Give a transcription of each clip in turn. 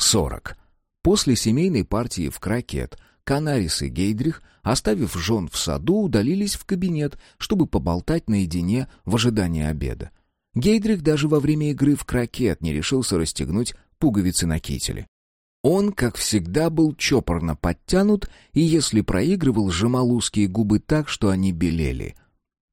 40. После семейной партии в крокет Канарис и Гейдрих, оставив жен в саду, удалились в кабинет, чтобы поболтать наедине в ожидании обеда. Гейдрих даже во время игры в крокет не решился расстегнуть пуговицы на кителе. Он, как всегда, был чопорно подтянут, и если проигрывал, сжимал узкие губы так, что они белели.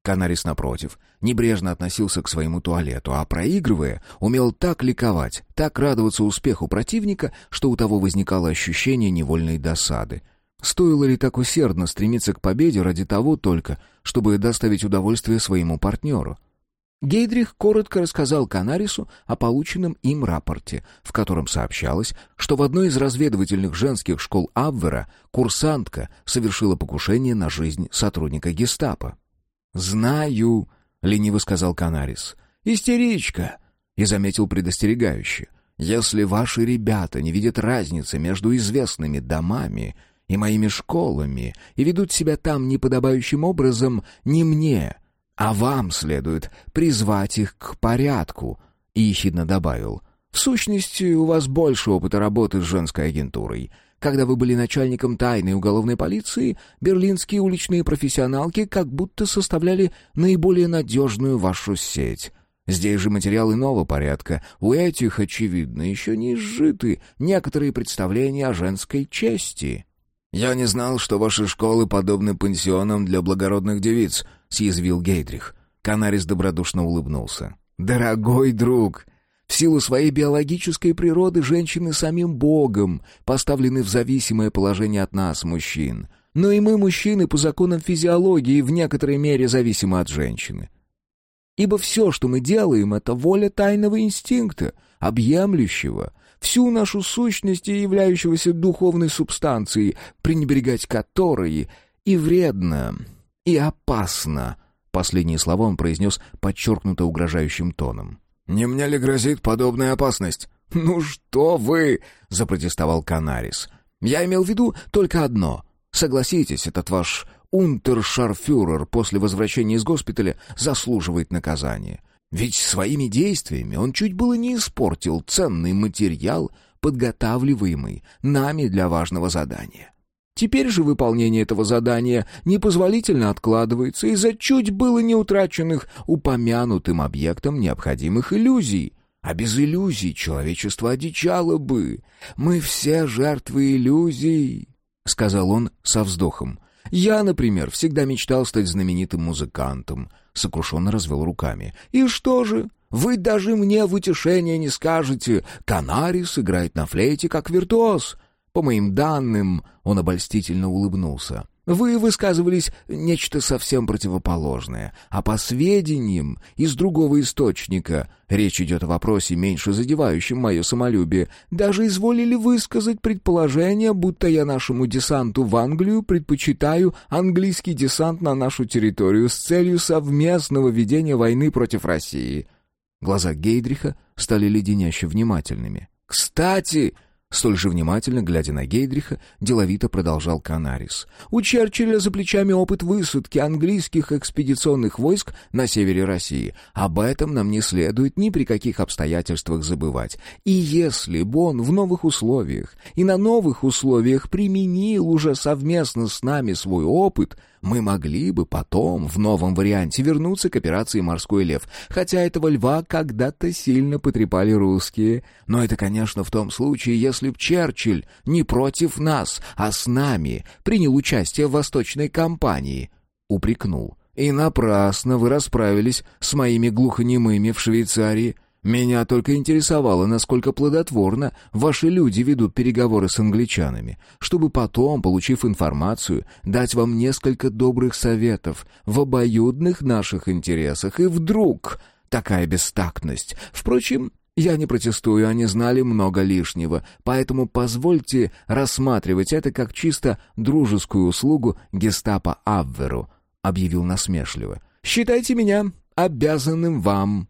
Канарис, напротив, небрежно относился к своему туалету, а проигрывая, умел так ликовать, так радоваться успеху противника, что у того возникало ощущение невольной досады. Стоило ли так усердно стремиться к победе ради того только, чтобы доставить удовольствие своему партнеру? Гейдрих коротко рассказал Канарису о полученном им рапорте, в котором сообщалось, что в одной из разведывательных женских школ Абвера курсантка совершила покушение на жизнь сотрудника гестапо. «Знаю», — лениво сказал Канарис. «Истеричка», — и заметил предостерегающе. «Если ваши ребята не видят разницы между известными домами и моими школами и ведут себя там неподобающим образом, не мне, — а вам следует призвать их к порядку», — и ехидно добавил. «В сущности, у вас больше опыта работы с женской агентурой. Когда вы были начальником тайной уголовной полиции, берлинские уличные профессионалки как будто составляли наиболее надежную вашу сеть». Здесь же материал иного порядка. У этих, очевидно, еще не изжиты некоторые представления о женской чести. «Я не знал, что ваши школы подобны пансионам для благородных девиц», — съязвил Гейдрих. Канарис добродушно улыбнулся. «Дорогой друг, в силу своей биологической природы женщины самим Богом поставлены в зависимое положение от нас, мужчин. Но и мы, мужчины, по законам физиологии, в некоторой мере зависимы от женщины. Ибо все, что мы делаем, — это воля тайного инстинкта, объемлющего, всю нашу сущность и являющегося духовной субстанцией, пренебрегать которой и вредно, и опасно. Последние слова он произнес подчеркнуто угрожающим тоном. «Не мне ли грозит подобная опасность?» «Ну что вы!» — запротестовал Канарис. «Я имел в виду только одно. Согласитесь, этот ваш унтершарфюрер после возвращения из госпиталя заслуживает наказания. Ведь своими действиями он чуть было не испортил ценный материал, подготавливаемый нами для важного задания. Теперь же выполнение этого задания непозволительно откладывается из-за чуть было не утраченных упомянутым объектом необходимых иллюзий. А без иллюзий человечество одичало бы. Мы все жертвы иллюзий, — сказал он со вздохом. Я, например, всегда мечтал стать знаменитым музыкантом — сокрушенно развел руками. «И что же? Вы даже мне в утешение не скажете. Канарис играет на флейте как виртуоз. По моим данным, он обольстительно улыбнулся. Вы высказывались нечто совсем противоположное, а по сведениям из другого источника, речь идет о вопросе, меньше задевающем мое самолюбие, даже изволили высказать предположение, будто я нашему десанту в Англию предпочитаю английский десант на нашу территорию с целью совместного ведения войны против России. Глаза Гейдриха стали леденяще внимательными. «Кстати!» Столь же внимательно, глядя на Гейдриха, деловито продолжал Канарис. «У Черчилля за плечами опыт высадки английских экспедиционных войск на севере России. Об этом нам не следует ни при каких обстоятельствах забывать. И если бы он в новых условиях и на новых условиях применил уже совместно с нами свой опыт, мы могли бы потом, в новом варианте, вернуться к операции «Морской лев», хотя этого льва когда-то сильно потрепали русские. Но это, конечно, в том случае, если б Черчилль не против нас, а с нами принял участие в восточной кампании. Упрекнул. «И напрасно вы расправились с моими глухонемыми в Швейцарии». Меня только интересовало, насколько плодотворно ваши люди ведут переговоры с англичанами, чтобы потом, получив информацию, дать вам несколько добрых советов в обоюдных наших интересах. И вдруг такая бестактность. Впрочем, я не протестую, они знали много лишнего, поэтому позвольте рассматривать это как чисто дружескую услугу гестапо Абверу, объявил насмешливо. Считайте меня обязанным вам.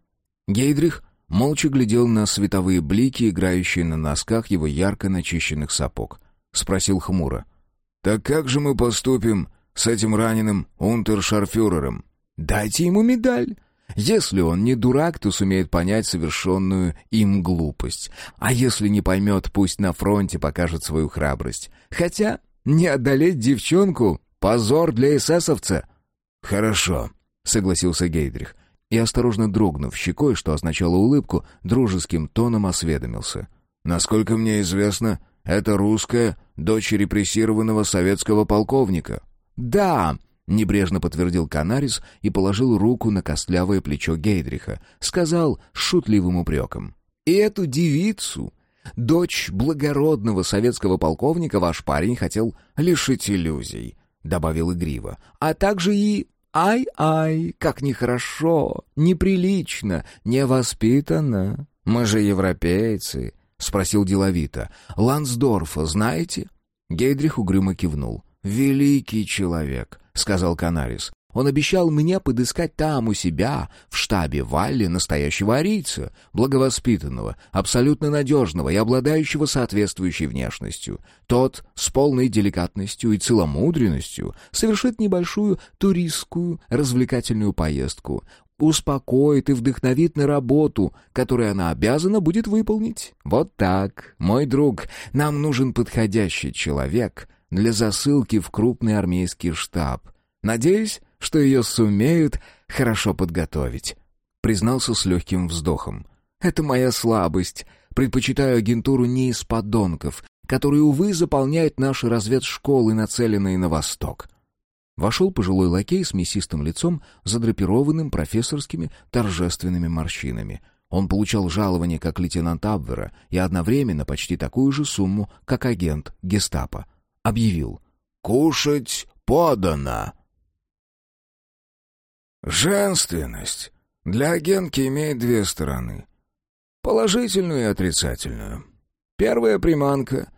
Гейдрих молча глядел на световые блики, играющие на носках его ярко начищенных сапог. Спросил хмуро. «Так как же мы поступим с этим раненым унтершарфюрером?» «Дайте ему медаль. Если он не дурак, то сумеет понять совершенную им глупость. А если не поймет, пусть на фронте покажет свою храбрость. Хотя не одолеть девчонку — позор для эсэсовца. «Хорошо», — согласился Гейдрих. И, осторожно дрогнув щекой, что означало улыбку, дружеским тоном осведомился. «Насколько мне известно, это русская, дочь репрессированного советского полковника». «Да», — небрежно подтвердил Канарис и положил руку на костлявое плечо Гейдриха. Сказал с шутливым упреком. «И эту девицу, дочь благородного советского полковника, ваш парень хотел лишить иллюзий», — добавил игриво. «А также и Ай-ай, как нехорошо, неприлично, невоспитанно. Мы же европейцы, спросил деловито. Лансдорфа знаете? Гейдрих угрюмо кивнул. Великий человек, сказал Канарис. Он обещал мне подыскать там у себя, в штабе Валли, настоящего арийца, благовоспитанного, абсолютно надежного и обладающего соответствующей внешностью. Тот с полной деликатностью и целомудренностью совершит небольшую туристскую развлекательную поездку, успокоит и вдохновит на работу, которую она обязана будет выполнить. Вот так, мой друг, нам нужен подходящий человек для засылки в крупный армейский штаб. Надеюсь, что ее сумеют хорошо подготовить. Признался с легким вздохом. Это моя слабость. Предпочитаю агентуру не из подонков, которые, увы, заполняют наши разведшколы, нацеленные на восток. Вошел пожилой лакей с мясистым лицом, задрапированным профессорскими торжественными морщинами. Он получал жалование как лейтенант Абвера и одновременно почти такую же сумму, как агент гестапо. Объявил «Кушать подано!» Женственность для агентки имеет две стороны. Положительную и отрицательную. Первая — приманка.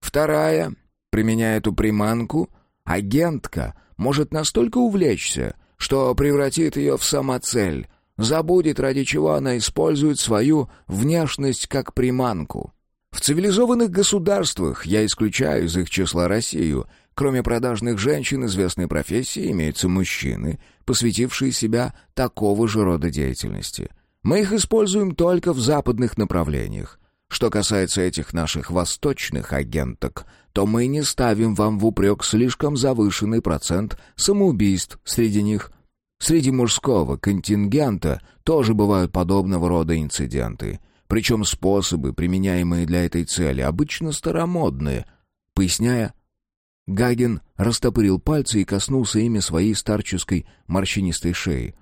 Вторая — применяя эту приманку, агентка может настолько увлечься, что превратит ее в самоцель, забудет, ради чего она использует свою внешность как приманку. В цивилизованных государствах, я исключаю из их числа Россию, Кроме продажных женщин известной профессии имеются мужчины, посвятившие себя такого же рода деятельности. Мы их используем только в западных направлениях. Что касается этих наших восточных агенток, то мы не ставим вам в упрек слишком завышенный процент самоубийств среди них. Среди мужского контингента тоже бывают подобного рода инциденты. Причем способы, применяемые для этой цели, обычно старомодные. Поясняя, Гаген растопырил пальцы и коснулся ими своей старческой морщинистой шеи.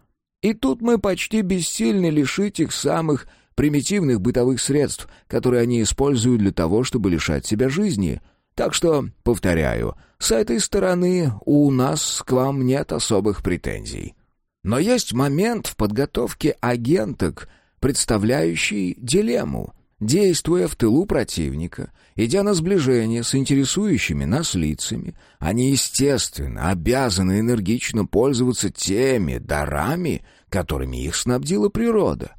«И тут мы почти бессильны лишить их самых примитивных бытовых средств, которые они используют для того, чтобы лишать себя жизни. Так что, повторяю, с этой стороны у нас к вам нет особых претензий. Но есть момент в подготовке агенток, представляющий дилемму. Действуя в тылу противника, идя на сближение с интересующими нас лицами, они, естественно, обязаны энергично пользоваться теми дарами, которыми их снабдила природа.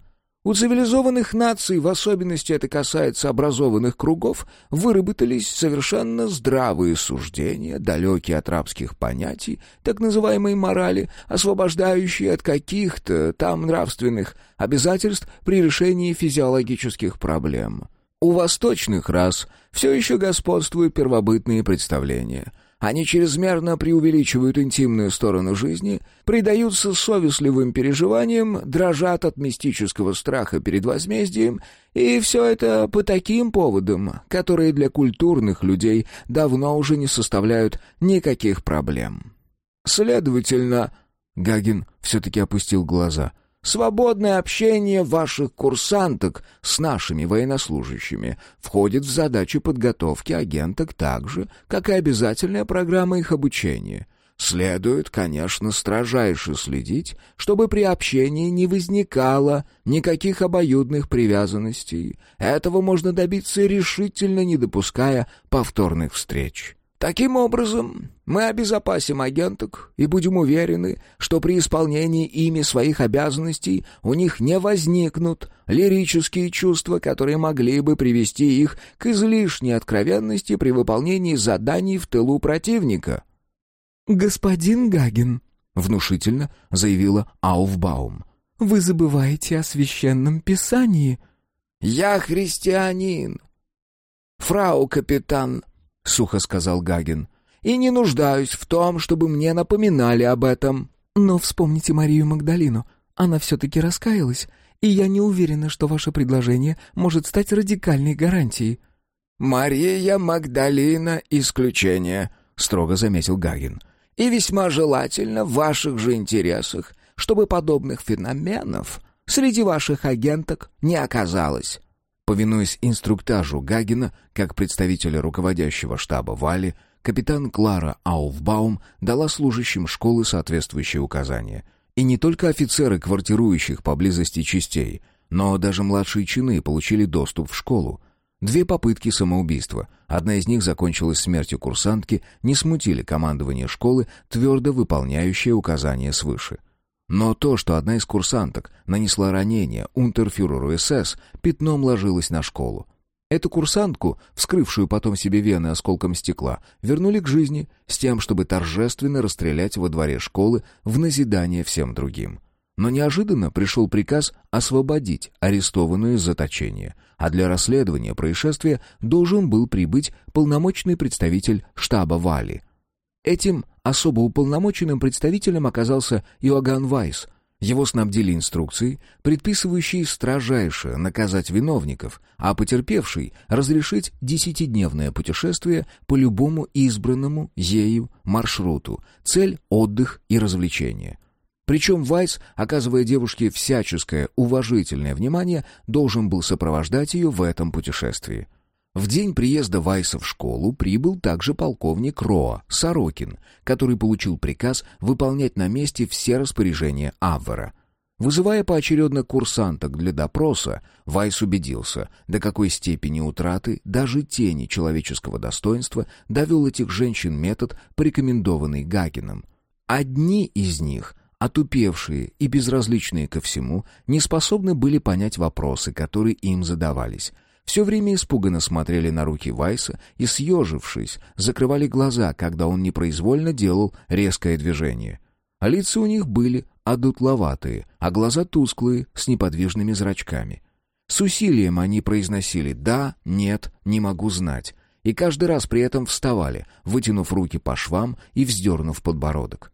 У цивилизованных наций, в особенности это касается образованных кругов, выработались совершенно здравые суждения, далекие от рабских понятий, так называемой морали, освобождающие от каких-то там нравственных обязательств при решении физиологических проблем. У восточных рас все еще господствуют первобытные представления — они чрезмерно преувеличивают интимную сторону жизни, предаются совестливым переживаниям, дрожат от мистического страха перед возмездием, и все это по таким поводам, которые для культурных людей давно уже не составляют никаких проблем. Следовательно, Гагин все-таки опустил глаза — Свободное общение ваших курсанток с нашими военнослужащими входит в задачу подготовки агенток так же, как и обязательная программа их обучения. Следует, конечно, строжайше следить, чтобы при общении не возникало никаких обоюдных привязанностей. Этого можно добиться решительно не допуская повторных встреч. Таким образом, мы обезопасим агенток и будем уверены, что при исполнении ими своих обязанностей у них не возникнут лирические чувства, которые могли бы привести их к излишней откровенности при выполнении заданий в тылу противника. «Господин Гагин», — внушительно заявила Ауфбаум, — вы забываете о священном писании». «Я христианин, фрау капитан», — сухо сказал Гагин, «и не нуждаюсь в том, чтобы мне напоминали об этом». «Но вспомните Марию Магдалину. Она все-таки раскаялась, и я не уверена, что ваше предложение может стать радикальной гарантией». «Мария Магдалина — исключение», — строго заметил Гагин. «И весьма желательно в ваших же интересах, чтобы подобных феноменов среди ваших агенток не оказалось». Повинуясь инструктажу Гагина, как представителя руководящего штаба Вали, капитан Клара Ауфбаум дала служащим школы соответствующие указания. И не только офицеры квартирующих поблизости частей, но даже младшие чины получили доступ в школу. Две попытки самоубийства, одна из них закончилась смертью курсантки, не смутили командование школы, твердо выполняющее указания свыше. Но то, что одна из курсанток нанесла ранение унтерфюреру СС, пятном ложилось на школу. Эту курсантку, вскрывшую потом себе вены осколком стекла, вернули к жизни с тем, чтобы торжественно расстрелять во дворе школы в назидание всем другим. Но неожиданно пришел приказ освободить арестованную из заточения, а для расследования происшествия должен был прибыть полномочный представитель штаба Вали. Этим особо уполномоченным представителем оказался Иоганн Вайс. Его снабдили инструкцией, предписывающей строжайше наказать виновников, а потерпевший разрешить десятидневное путешествие по любому избранному ею маршруту, цель — отдых и развлечение. Причем Вайс, оказывая девушке всяческое уважительное внимание, должен был сопровождать ее в этом путешествии. В день приезда Вайса в школу прибыл также полковник Роа Сорокин, который получил приказ выполнять на месте все распоряжения Аввера. Вызывая поочередно курсанток для допроса, Вайс убедился, до какой степени утраты даже тени человеческого достоинства довел этих женщин метод, порекомендованный Гагином. Одни из них — отупевшие и безразличные ко всему, не способны были понять вопросы, которые им задавались, все время испуганно смотрели на руки Вайса и, съежившись, закрывали глаза, когда он непроизвольно делал резкое движение. А лица у них были одутловатые, а глаза тусклые, с неподвижными зрачками. С усилием они произносили «да», «нет», «не могу знать», и каждый раз при этом вставали, вытянув руки по швам и вздернув подбородок.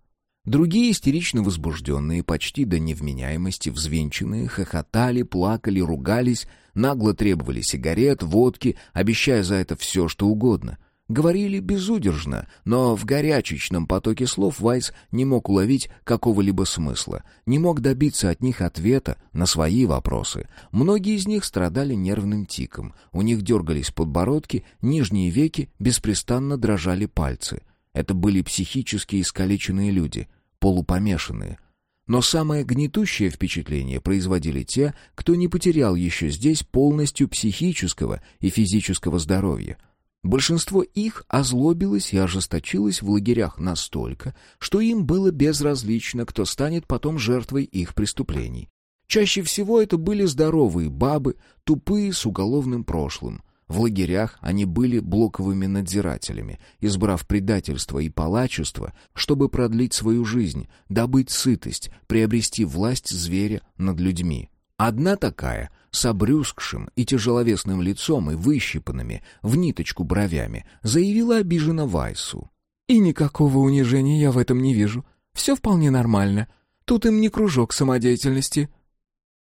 Другие, истерично возбужденные, почти до невменяемости, взвинченные, хохотали, плакали, ругались, нагло требовали сигарет, водки, обещая за это все, что угодно. Говорили безудержно, но в горячечном потоке слов Вайс не мог уловить какого-либо смысла, не мог добиться от них ответа на свои вопросы. Многие из них страдали нервным тиком, у них дергались подбородки, нижние веки, беспрестанно дрожали пальцы. Это были психически искалеченные люди, полупомешанные — но самое гнетущее впечатление производили те, кто не потерял еще здесь полностью психического и физического здоровья. Большинство их озлобилось и ожесточилось в лагерях настолько, что им было безразлично, кто станет потом жертвой их преступлений. Чаще всего это были здоровые бабы, тупые с уголовным прошлым, в лагерях они были блоковыми надзирателями, избрав предательство и палачество, чтобы продлить свою жизнь, добыть сытость, приобрести власть зверя над людьми. Одна такая, с обрюзгшим и тяжеловесным лицом и выщипанными в ниточку бровями, заявила обиженно Вайсу. «И никакого унижения я в этом не вижу. Все вполне нормально. Тут им не кружок самодеятельности».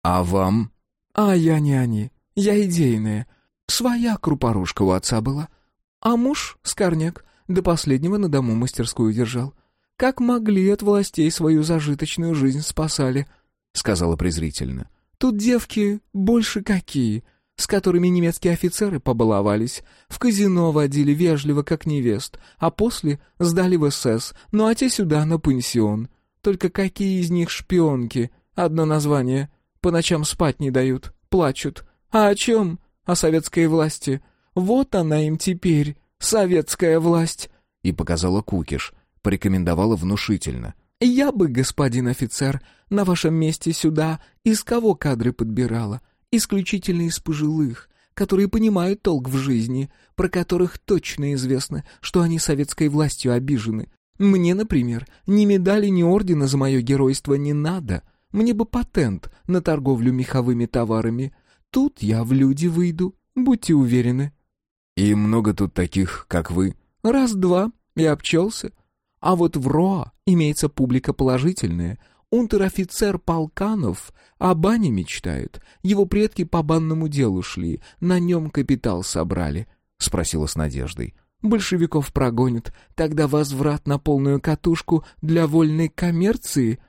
«А вам?» «А я не они. Я идейная. Своя крупорушка у отца была. А муж, Скорняк, до последнего на дому мастерскую держал. Как могли от властей свою зажиточную жизнь спасали, — сказала презрительно. Тут девки больше какие, с которыми немецкие офицеры побаловались, в казино водили вежливо, как невест, а после сдали в СС, ну а те сюда на пансион. Только какие из них шпионки? Одно название. По ночам спать не дают, плачут. А о чем? О советской власти. Вот она им теперь, советская власть!» И показала кукиш, порекомендовала внушительно. «Я бы, господин офицер, на вашем месте сюда из кого кадры подбирала? Исключительно из пожилых, которые понимают толк в жизни, про которых точно известно, что они советской властью обижены. Мне, например, ни медали, ни ордена за мое геройство не надо. Мне бы патент на торговлю меховыми товарами. Тут я в люди выйду, будьте уверены». «И много тут таких, как вы?» «Раз-два, и обчелся. А вот в РОА имеется публика положительная. Унтер-офицер Полканов о бане мечтает. Его предки по банному делу шли, на нем капитал собрали», — спросила с надеждой. «Большевиков прогонят, тогда возврат на полную катушку для вольной коммерции».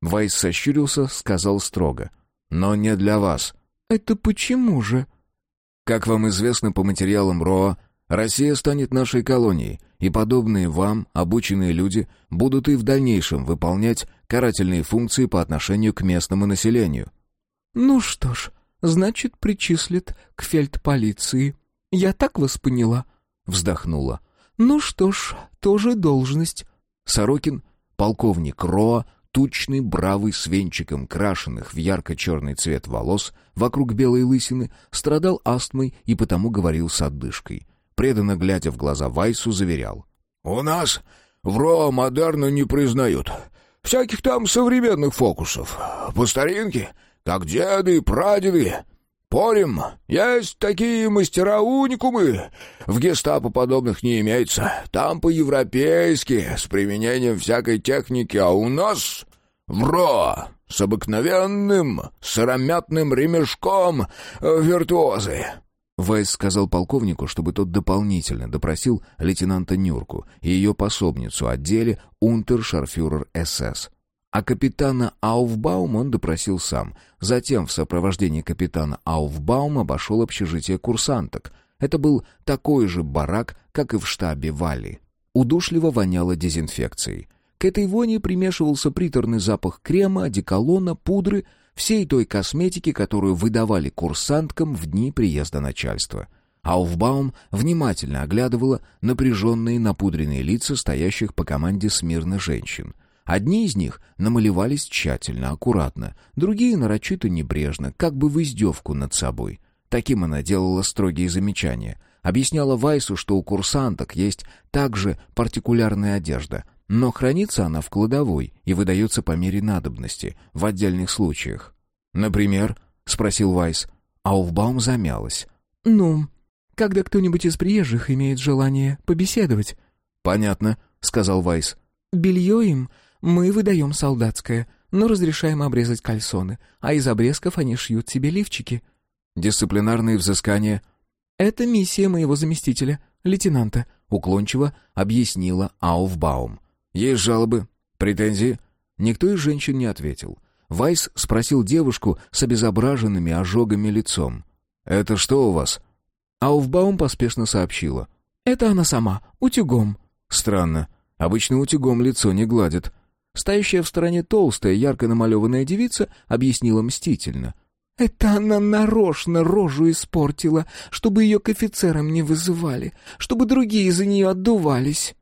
Вайс сощурился, сказал строго. «Но не для вас». «Это почему же?» «Как вам известно по материалам РОА, Россия станет нашей колонией, и подобные вам, обученные люди, будут и в дальнейшем выполнять карательные функции по отношению к местному населению». «Ну что ж, значит, причислят к фельдполиции. Я так вас поняла?» Вздохнула. «Ну что ж, тоже должность». Сорокин, полковник РОА, тучный, бравый, с венчиком крашеных в ярко-черный цвет волос, вокруг белой лысины, страдал астмой и потому говорил с отдышкой. Преданно глядя в глаза Вайсу, заверял. «У нас в РОА модерна не признают. Всяких там современных фокусов. По старинке, как деды и прадеды. Порим, есть такие мастера-уникумы. В гестапо подобных не имеется. Там по-европейски, с применением всякой техники, а у нас в РО с обыкновенным сыромятным ремешком э, виртуозы». Вайс сказал полковнику, чтобы тот дополнительно допросил лейтенанта Нюрку и ее пособницу отделе унтершарфюрер СС. А капитана Ауфбаум он допросил сам. Затем в сопровождении капитана Ауфбаума обошел общежитие курсанток. Это был такой же барак, как и в штабе Вали. Удушливо воняло дезинфекцией. К этой воне примешивался приторный запах крема, одеколона, пудры, всей той косметики, которую выдавали курсанткам в дни приезда начальства. Ауфбаум внимательно оглядывала напряженные напудренные лица стоящих по команде смирно женщин. Одни из них намалевались тщательно, аккуратно, другие нарочито небрежно, как бы в издевку над собой. Таким она делала строгие замечания. Объясняла Вайсу, что у курсанток есть также партикулярная одежда, но хранится она в кладовой и выдается по мере надобности, в отдельных случаях. «Например?» — спросил Вайс. Ауфбаум замялась. «Ну, когда кто-нибудь из приезжих имеет желание побеседовать». «Понятно», — сказал Вайс. «Белье им мы выдаем солдатское, но разрешаем обрезать кальсоны, а из обрезков они шьют себе лифчики». «Дисциплинарные взыскания?» «Это миссия моего заместителя, лейтенанта», — уклончиво объяснила Ауфбаум. «Есть жалобы? Претензии?» Никто из женщин не ответил. Вайс спросил девушку с обезображенными ожогами лицом. «Это что у вас?» Ауфбаум поспешно сообщила. «Это она сама, утюгом». «Странно. Обычно утюгом лицо не гладят. Стоящая в стороне толстая, ярко намалеванная девица объяснила мстительно. «Это она нарочно рожу испортила, чтобы ее к офицерам не вызывали, чтобы другие за нее отдувались».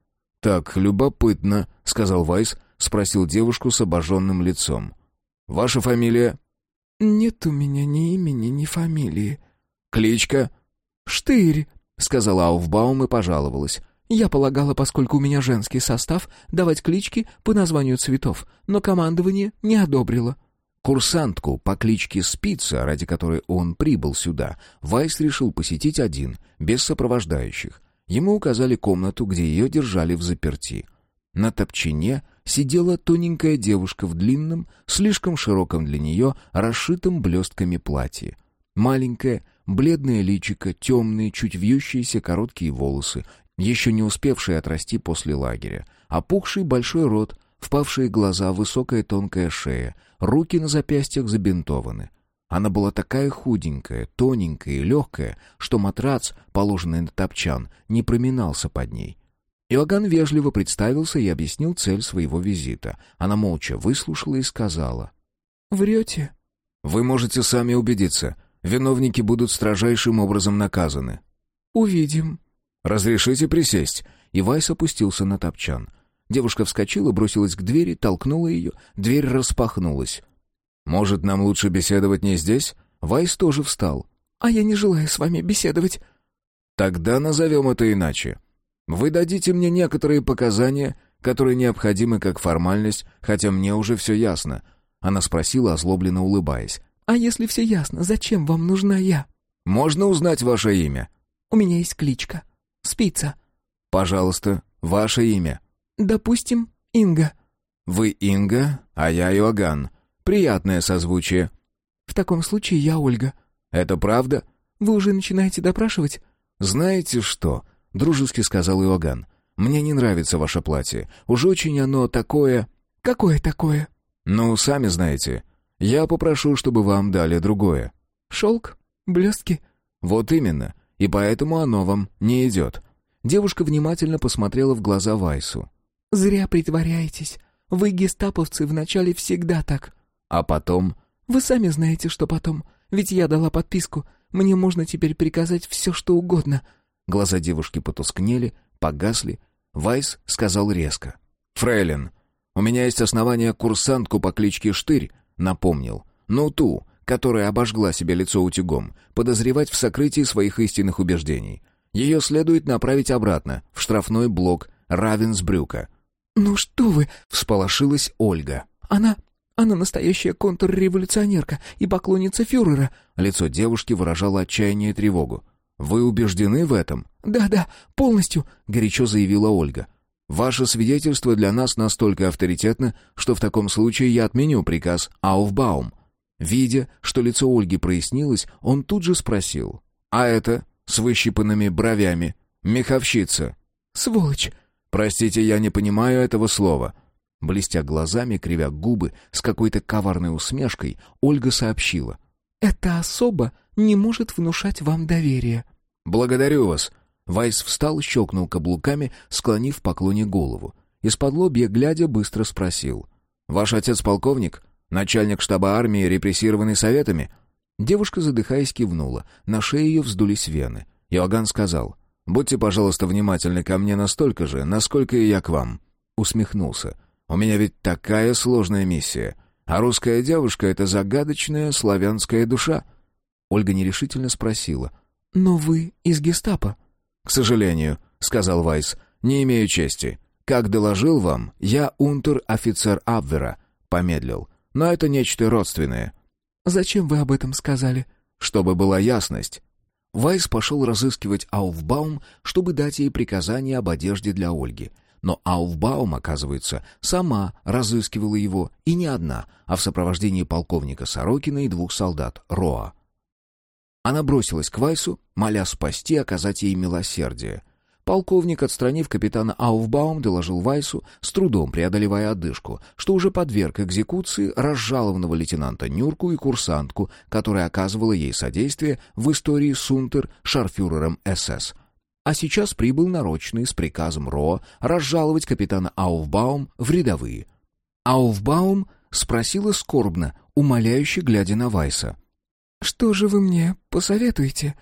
«Так, любопытно», — сказал Вайс, спросил девушку с обожженным лицом. «Ваша фамилия?» «Нет у меня ни имени, ни фамилии». «Кличка?» «Штырь», — сказала Ауфбаум и пожаловалась. Я полагала, поскольку у меня женский состав, давать клички по названию цветов, но командование не одобрило. Курсантку по кличке Спица, ради которой он прибыл сюда, Вайс решил посетить один, без сопровождающих. Ему указали комнату, где ее держали в заперти. На топчине сидела тоненькая девушка в длинном, слишком широком для нее, расшитом блестками платье. Маленькая, бледное личико, темные, чуть вьющиеся короткие волосы, еще не успевший отрасти после лагеря, опухший большой рот, впавшие глаза, высокая тонкая шея, руки на запястьях забинтованы. Она была такая худенькая, тоненькая и легкая, что матрац, положенный на топчан, не проминался под ней. Иоганн вежливо представился и объяснил цель своего визита. Она молча выслушала и сказала. «Врете?» «Вы можете сами убедиться. Виновники будут строжайшим образом наказаны». «Увидим», «Разрешите присесть?» И Вайс опустился на топчан. Девушка вскочила, бросилась к двери, толкнула ее. Дверь распахнулась. «Может, нам лучше беседовать не здесь?» Вайс тоже встал. «А я не желаю с вами беседовать». «Тогда назовем это иначе. Вы дадите мне некоторые показания, которые необходимы как формальность, хотя мне уже все ясно. Она спросила, озлобленно улыбаясь. «А если все ясно, зачем вам нужна я?» «Можно узнать ваше имя?» «У меня есть кличка. Спица». «Пожалуйста, ваше имя». «Допустим, Инга». «Вы Инга, а я Иоганн. Приятное созвучие». «В таком случае я Ольга». «Это правда?» «Вы уже начинаете допрашивать?» «Знаете что?» — дружески сказал Иоганн. «Мне не нравится ваше платье. Уж очень оно такое...» «Какое такое?» «Ну, сами знаете. Я попрошу, чтобы вам дали другое». «Шелк? Блестки?» «Вот именно. И поэтому оно вам не идет». Девушка внимательно посмотрела в глаза Вайсу. «Зря притворяетесь. Вы, гестаповцы, вначале всегда так». «А потом?» «Вы сами знаете, что потом. Ведь я дала подписку. Мне можно теперь приказать все, что угодно». Глаза девушки потускнели, погасли. Вайс сказал резко. «Фрейлин, у меня есть основания курсантку по кличке Штырь», — напомнил. «Ну ту, которая обожгла себе лицо утюгом, подозревать в сокрытии своих истинных убеждений. Ее следует направить обратно, в штрафной блок Равенсбрюка». «Ну что вы!» — всполошилась Ольга. «Она... она настоящая контрреволюционерка и поклонница фюрера». Лицо девушки выражало отчаяние и тревогу. «Вы убеждены в этом?» «Да-да, полностью», — горячо заявила Ольга. «Ваше свидетельство для нас настолько авторитетно, что в таком случае я отменю приказ Ауфбаум». Видя, что лицо Ольги прояснилось, он тут же спросил. «А это? С выщипанными бровями? Меховщица?» «Сволочь!» «Простите, я не понимаю этого слова». Блестя глазами, кривя губы, с какой-то коварной усмешкой, Ольга сообщила. «Эта особа не может внушать вам доверие». «Благодарю вас». Вайс встал, щелкнул каблуками, склонив в поклоне голову. Из-под лобья, глядя, быстро спросил. «Ваш отец полковник? Начальник штаба армии, репрессированный советами?» Девушка, задыхаясь, кивнула. На шее ее вздулись вены. Иоганн сказал. «Будьте, пожалуйста, внимательны ко мне настолько же, насколько и я к вам». Усмехнулся. «У меня ведь такая сложная миссия. А русская девушка — это загадочная славянская душа». Ольга нерешительно спросила. «Но вы из гестапо?» «К сожалению», — сказал Вайс, — «не имею чести. Как доложил вам, я унтер-офицер Абвера», — помедлил. «Но это нечто родственное». «Зачем вы об этом сказали?» «Чтобы была ясность». Вайс пошел разыскивать Ауфбаум, чтобы дать ей приказание об одежде для Ольги. Но Ауфбаум, оказывается, сама разыскивала его, и не одна, а в сопровождении полковника Сорокина и двух солдат Роа. Она бросилась к Вайсу, моля спасти, оказать ей милосердие. Полковник, отстранив капитана Ауфбаум, доложил Вайсу, с трудом преодолевая одышку, что уже подверг экзекуции разжалованного лейтенанта Нюрку и курсантку, которая оказывала ей содействие в истории Сунтер шарфюрером СС. А сейчас прибыл нарочный с приказом Ро разжаловать капитана Ауфбаум в рядовые. Ауфбаум спросила скорбно, умоляюще глядя на Вайса. «Что же вы мне посоветуете?»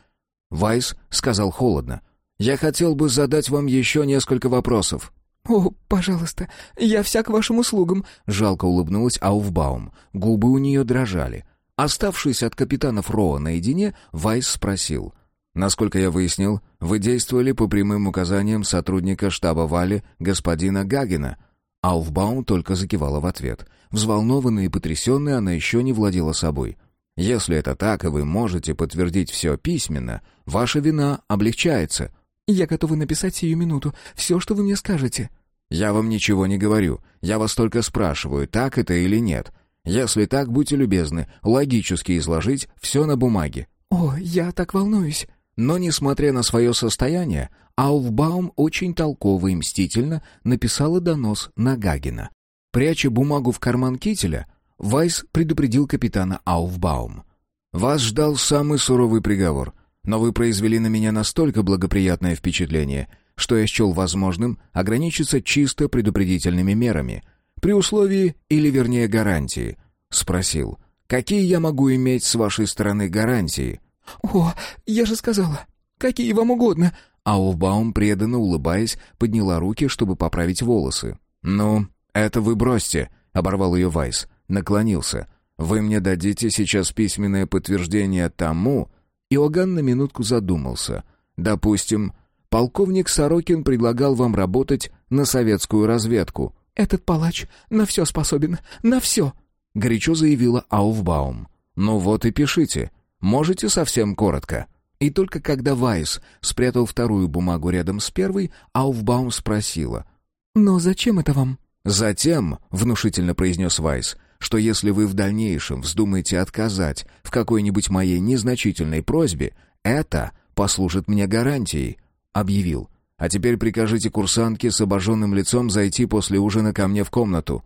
Вайс сказал холодно. «Я хотел бы задать вам еще несколько вопросов». «О, пожалуйста, я вся к вашим услугам», — жалко улыбнулась Ауфбаум. Губы у нее дрожали. Оставшись от капитанов Роа наедине, Вайс спросил. «Насколько я выяснил, вы действовали по прямым указаниям сотрудника штаба Вали, господина Гагина?» Ауфбаум только закивала в ответ. Взволнованная и потрясенная, она еще не владела собой. «Если это так, и вы можете подтвердить все письменно, ваша вина облегчается». «Я готова написать сию минуту все, что вы мне скажете». «Я вам ничего не говорю. Я вас только спрашиваю, так это или нет. Если так, будьте любезны, логически изложить все на бумаге». «О, я так волнуюсь». Но, несмотря на свое состояние, Ауфбаум очень толково и мстительно написала донос на Гагина. Пряча бумагу в карман кителя, Вайс предупредил капитана Ауфбаум. «Вас ждал самый суровый приговор, но вы произвели на меня настолько благоприятное впечатление, что я счел возможным ограничиться чисто предупредительными мерами, при условии, или вернее гарантии». Спросил, «Какие я могу иметь с вашей стороны гарантии?» «О, я же сказала, какие вам угодно!» Ауфбаум, преданно улыбаясь, подняла руки, чтобы поправить волосы. «Ну, это вы бросьте», — оборвал ее Вайс. Наклонился. «Вы мне дадите сейчас письменное подтверждение тому...» Иоганн на минутку задумался. «Допустим, полковник Сорокин предлагал вам работать на советскую разведку». «Этот палач на все способен, на все!» горячо заявила Ауфбаум. «Ну вот и пишите. Можете совсем коротко». И только когда Вайс спрятал вторую бумагу рядом с первой, Ауфбаум спросила. «Но зачем это вам?» «Затем», — внушительно произнес Вайс, «что если вы в дальнейшем вздумаете отказать в какой-нибудь моей незначительной просьбе, это послужит мне гарантией», — объявил. «А теперь прикажите курсантке с обожженным лицом зайти после ужина ко мне в комнату».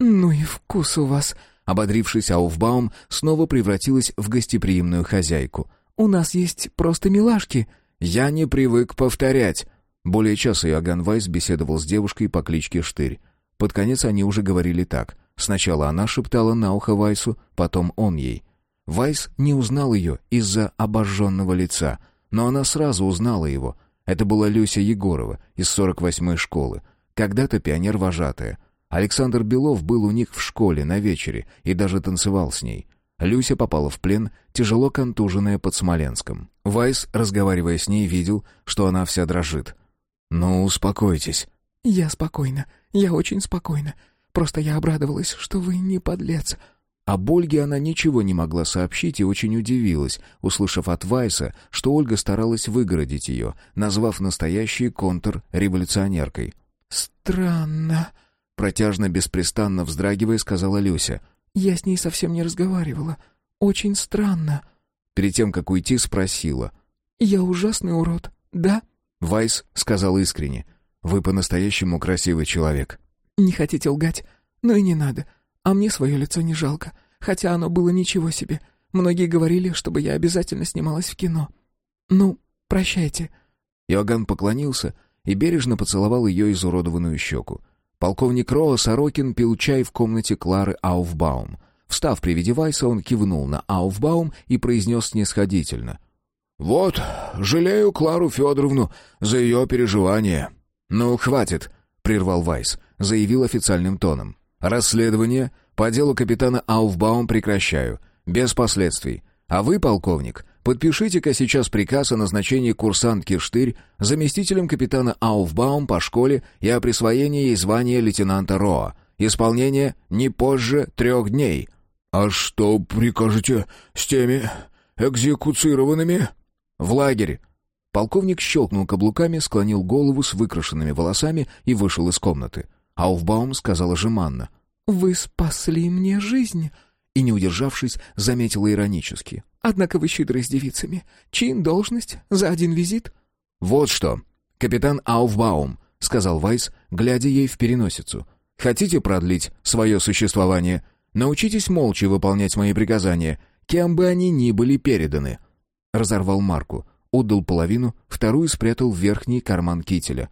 «Ну и вкус у вас», — ободрившись, Ауфбаум снова превратилась в гостеприимную хозяйку. «У нас есть просто милашки». «Я не привык повторять». Более часа Иоганн Вайс беседовал с девушкой по кличке Штырь. Под конец они уже говорили так. Сначала она шептала на ухо Вайсу, потом он ей. Вайс не узнал ее из-за обожженного лица, но она сразу узнала его. Это была Люся Егорова из 48-й школы, когда-то пионер-вожатая. Александр Белов был у них в школе на вечере и даже танцевал с ней. Люся попала в плен, тяжело контуженная под Смоленском. Вайс, разговаривая с ней, видел, что она вся дрожит. «Ну, успокойтесь». «Я спокойна. Я очень спокойна. Просто я обрадовалась, что вы не подлец». Об Ольге она ничего не могла сообщить и очень удивилась, услышав от Вайса, что Ольга старалась выгородить ее, назвав настоящей контрреволюционеркой. «Странно», — протяжно, беспрестанно вздрагивая, сказала Люся. «Я с ней совсем не разговаривала. Очень странно». Перед тем, как уйти, спросила. «Я ужасный урод, да?» Вайс сказал искренне. «Вы по-настоящему красивый человек». «Не хотите лгать? Ну и не надо. А мне свое лицо не жалко, хотя оно было ничего себе. Многие говорили, чтобы я обязательно снималась в кино. Ну, прощайте». Иоганн поклонился и бережно поцеловал ее изуродованную щеку. Полковник Роа Сорокин пил чай в комнате Клары Ауфбаум. Встав при виде Вайса, он кивнул на Ауфбаум и произнес снисходительно. «Вот, жалею Клару Федоровну за ее переживания». «Ну, хватит», — прервал Вайс, заявил официальным тоном. «Расследование по делу капитана Ауфбаум прекращаю, без последствий. А вы, полковник, подпишите-ка сейчас приказ о назначении курсантки Штырь заместителем капитана Ауфбаум по школе и о присвоении ей звания лейтенанта Роа. Исполнение не позже трех дней». «А что прикажете с теми экзекуцированными?» «В лагерь!» Полковник щелкнул каблуками, склонил голову с выкрашенными волосами и вышел из комнаты. Ауфбаум сказала жеманно. «Вы спасли мне жизнь!» И, не удержавшись, заметила иронически. «Однако вы щедры с девицами. Чин, должность, за один визит?» «Вот что, капитан Ауфбаум», — сказал Вайс, глядя ей в переносицу. «Хотите продлить свое существование? Научитесь молча выполнять мои приказания, кем бы они ни были переданы». Разорвал марку, отдал половину, вторую спрятал в верхний карман кителя.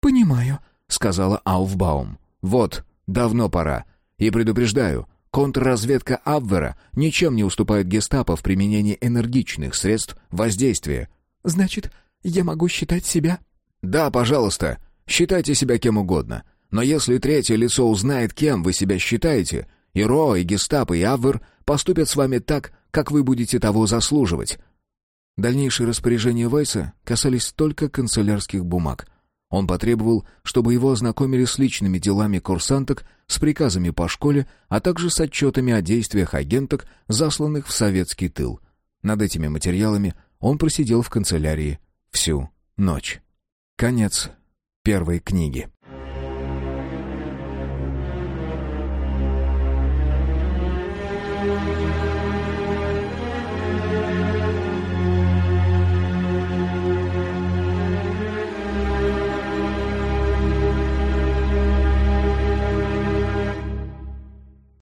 «Понимаю», — сказала Ауфбаум. «Вот, давно пора. И предупреждаю, контрразведка Абвера ничем не уступает гестапо в применении энергичных средств воздействия». «Значит, я могу считать себя...» «Да, пожалуйста, считайте себя кем угодно. Но если третье лицо узнает, кем вы себя считаете, и РО, и гестапо, и Абвер поступят с вами так, как вы будете того заслуживать». Дальнейшие распоряжения Вайса касались только канцелярских бумаг. Он потребовал, чтобы его ознакомили с личными делами курсанток, с приказами по школе, а также с отчетами о действиях агенток, засланных в советский тыл. Над этими материалами он просидел в канцелярии всю ночь. Конец первой книги.